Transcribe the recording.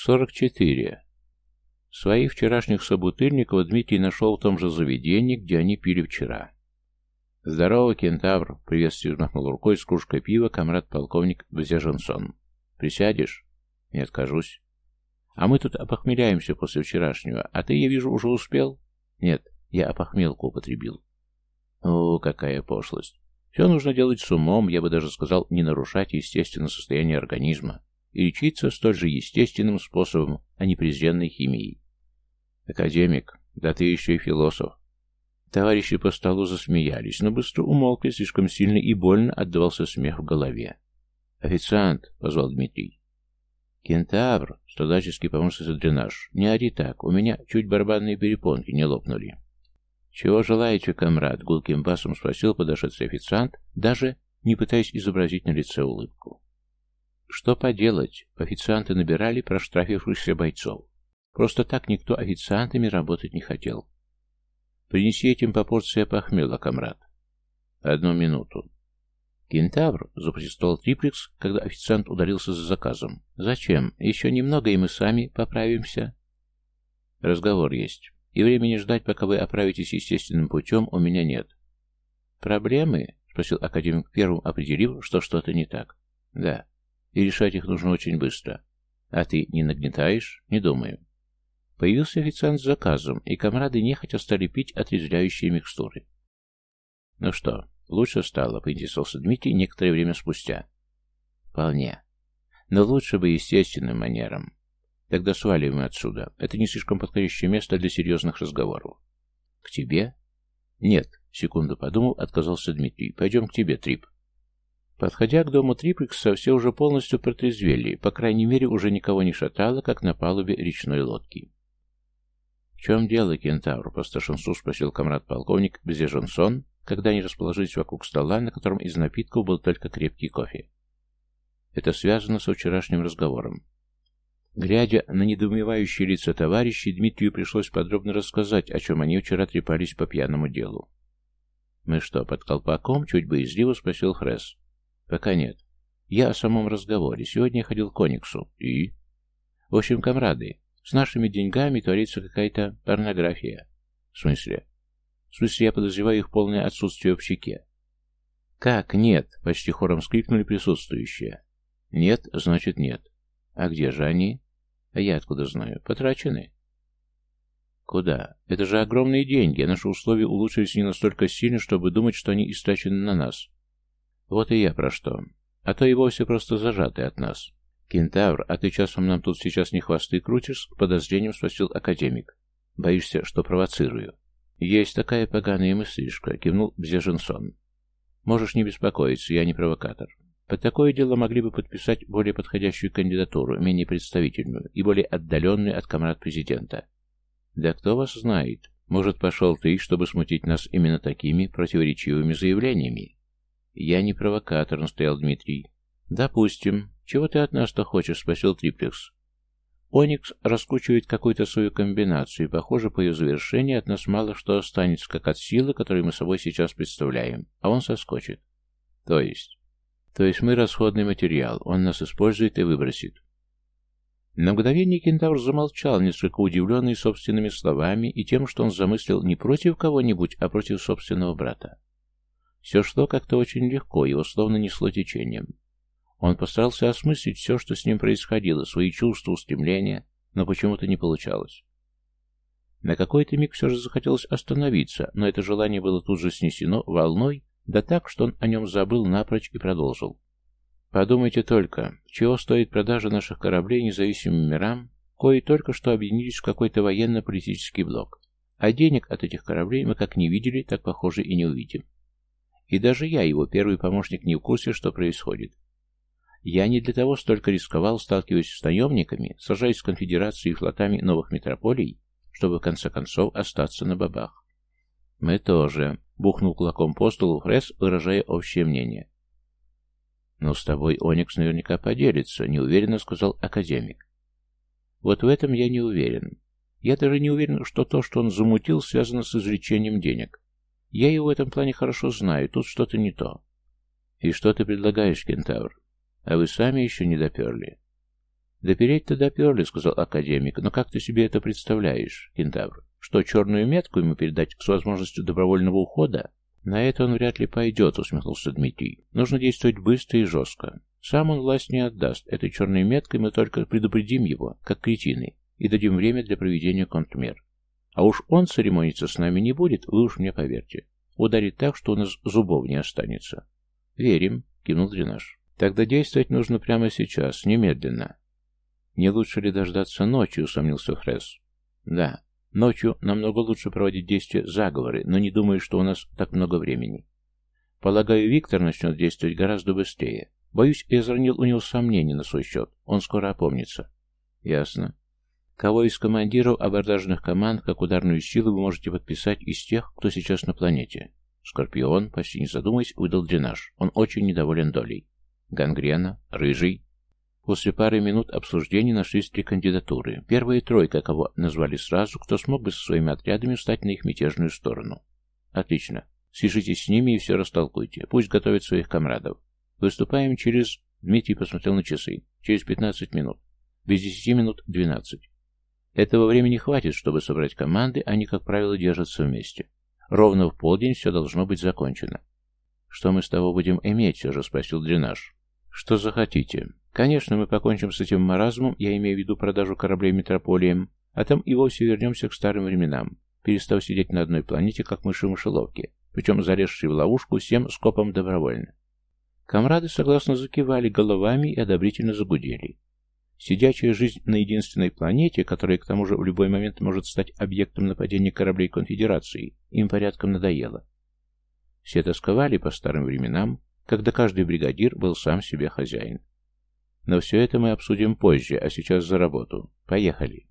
Сорок четыре. Своих вчерашних собутыльников Дмитрий нашел в том же заведении, где они пили вчера. «Здорово, кентавр!» — приветственно махнул рукой с кружкой пива комрад-полковник Бзеженсон. «Присядешь?» «Не откажусь». «А мы тут опохмеляемся после вчерашнего, а ты, я вижу, уже успел?» «Нет, я опохмелку употребил». «О, какая пошлость! Все нужно делать с умом, я бы даже сказал, не нарушать естественное состояние организма и лечиться столь же естественным способом, а не презренной химией. Академик, да ты еще и философ. Товарищи по столу засмеялись, но быстро умолкли, слишком сильно и больно отдавался смех в голове. «Официант!» — позвал Дмитрий. «Кентавр!» — страдальчески помощник дренаж. «Не ори так, у меня чуть барабанные перепонки не лопнули». «Чего желаете, комрад?» — гулким басом спросил подошедший официант, даже не пытаясь изобразить на лице улыбку. Что поделать, официанты набирали проштрафившихся бойцов. Просто так никто официантами работать не хотел. Принеси этим по порции похмела, комрад. Одну минуту. Кентавр запротестовал триплекс, когда официант ударился за заказом. Зачем? Еще немного, и мы сами поправимся. Разговор есть. И времени ждать, пока вы оправитесь естественным путем, у меня нет. Проблемы? Спросил академик первым, определив, что что-то не так. Да и решать их нужно очень быстро. А ты не нагнетаешь? Не думаю. Появился официант с заказом, и комрады нехотя стали пить отрезвляющие микстуры. Ну что, лучше стало, поинтересовался Дмитрий некоторое время спустя. Вполне. Но лучше бы естественным манером. Тогда сваливаем отсюда. Это не слишком подходящее место для серьезных разговоров. К тебе? Нет, секунду подумал, отказался Дмитрий. Пойдем к тебе, Трип. Подходя к дому Триплекса, все уже полностью протрезвели, по крайней мере, уже никого не шатало, как на палубе речной лодки. «В чем дело, кентавр?» — по старшинству спросил комрад-полковник Безеженсон, когда они расположились вокруг стола, на котором из напитков был только крепкий кофе. Это связано со вчерашним разговором. Глядя на недоумевающие лица товарищей, Дмитрию пришлось подробно рассказать, о чем они вчера трепались по пьяному делу. «Мы что, под колпаком?» — чуть боязливо спросил Хресс. Пока нет. Я о самом разговоре. Сегодня я ходил к Кониксу. И? В общем, комрады, с нашими деньгами творится какая-то порнография. В смысле? В смысле, я подозреваю их полное отсутствие в щеке. Как нет? Почти хором скрикнули присутствующие. Нет, значит нет. А где же они? А я откуда знаю? Потрачены. Куда? Это же огромные деньги, наши условия улучшились не настолько сильно, чтобы думать, что они истрачены на нас. Вот и я про что. А то и вовсе просто зажатый от нас. Кентавр, а ты часом нам тут сейчас не хвосты крутишь? Подозрением спросил академик. Боишься, что провоцирую? Есть такая поганая мыслишка, кивнул Бзеженсон. Можешь не беспокоиться, я не провокатор. Под такое дело могли бы подписать более подходящую кандидатуру, менее представительную и более отдаленную от комрад президента. Да кто вас знает? Может, пошел ты, чтобы смутить нас именно такими противоречивыми заявлениями? «Я не провокатор», — настоял Дмитрий. «Допустим. Чего ты от нас-то хочешь?» — спросил Триплекс. Оникс раскручивает какую-то свою комбинацию, и, похоже, по ее завершении от нас мало что останется, как от силы, которую мы собой сейчас представляем, а он соскочит. То есть? То есть мы расходный материал, он нас использует и выбросит. На мгновение кентавр замолчал, несколько удивленный собственными словами и тем, что он замыслил не против кого-нибудь, а против собственного брата. Все шло как-то очень легко, его словно несло течением. Он постарался осмыслить все, что с ним происходило, свои чувства, устремления, но почему-то не получалось. На какой-то миг все же захотелось остановиться, но это желание было тут же снесено волной, да так, что он о нем забыл напрочь и продолжил. Подумайте только, чего стоит продажа наших кораблей независимым мирам, кои только что объединились в какой-то военно-политический блок. А денег от этих кораблей мы как не видели, так, похоже, и не увидим. И даже я, его первый помощник, не в курсе, что происходит. Я не для того столько рисковал, сталкиваясь с наемниками, сражаясь с конфедерацией и флотами новых метрополий, чтобы в конце концов остаться на бабах. «Мы тоже», — бухнул кулаком по столу Фрес, выражая общее мнение. «Но с тобой Оникс наверняка поделится», — неуверенно сказал академик. «Вот в этом я не уверен. Я даже не уверен, что то, что он замутил, связано с извлечением денег. Я его в этом плане хорошо знаю, тут что-то не то. И что ты предлагаешь, кентавр? А вы сами еще не доперли. «Допереть-то доперли», — сказал академик, — «но как ты себе это представляешь, кентавр? Что, черную метку ему передать с возможностью добровольного ухода?» «На это он вряд ли пойдет», — усмехнулся Дмитрий. «Нужно действовать быстро и жестко. Сам он власть не отдаст. Этой черной меткой мы только предупредим его, как кретины, и дадим время для проведения контрмер. А уж он церемониться с нами не будет, вы уж мне поверьте. Ударит так, что у нас зубов не останется». «Верим», — кивнул Дренаж. «Тогда действовать нужно прямо сейчас, немедленно». «Не лучше ли дождаться ночи?» — усомнился Фресс. «Да, ночью намного лучше проводить действия заговоры, но не думаю, что у нас так много времени. Полагаю, Виктор начнет действовать гораздо быстрее. Боюсь, я заронил у него сомнения на свой счет. Он скоро опомнится». «Ясно. Кого из командиров абордажных команд, как ударную силу, вы можете подписать из тех, кто сейчас на планете?» Скорпион, почти не задумываясь, выдал дренаж. Он очень недоволен долей. Гангрена, Рыжий, После пары минут обсуждений нашлись три кандидатуры. Первая тройка, кого назвали сразу, кто смог бы со своими отрядами встать на их мятежную сторону. Отлично. Свяжитесь с ними и все растолкуйте. Пусть готовят своих комрадов. Выступаем через... Дмитрий посмотрел на часы. Через 15 минут. Без 10 минут 12. Этого времени хватит, чтобы собрать команды, они, как правило, держатся вместе. Ровно в полдень все должно быть закончено. «Что мы с того будем иметь?» — все же спросил Дренаж. «Что захотите. Конечно, мы покончим с этим маразмом, я имею в виду продажу кораблей метрополиям, а там и вовсе вернемся к старым временам, перестав сидеть на одной планете, как мыши в мышеловке, причем залезшие в ловушку всем скопом добровольно. Комрады согласно закивали головами и одобрительно загудели. Сидячая жизнь на единственной планете, которая к тому же в любой момент может стать объектом нападения кораблей конфедерации, им порядком надоело. Все тосковали по старым временам, когда каждый бригадир был сам себе хозяин. Но все это мы обсудим позже, а сейчас за работу. Поехали.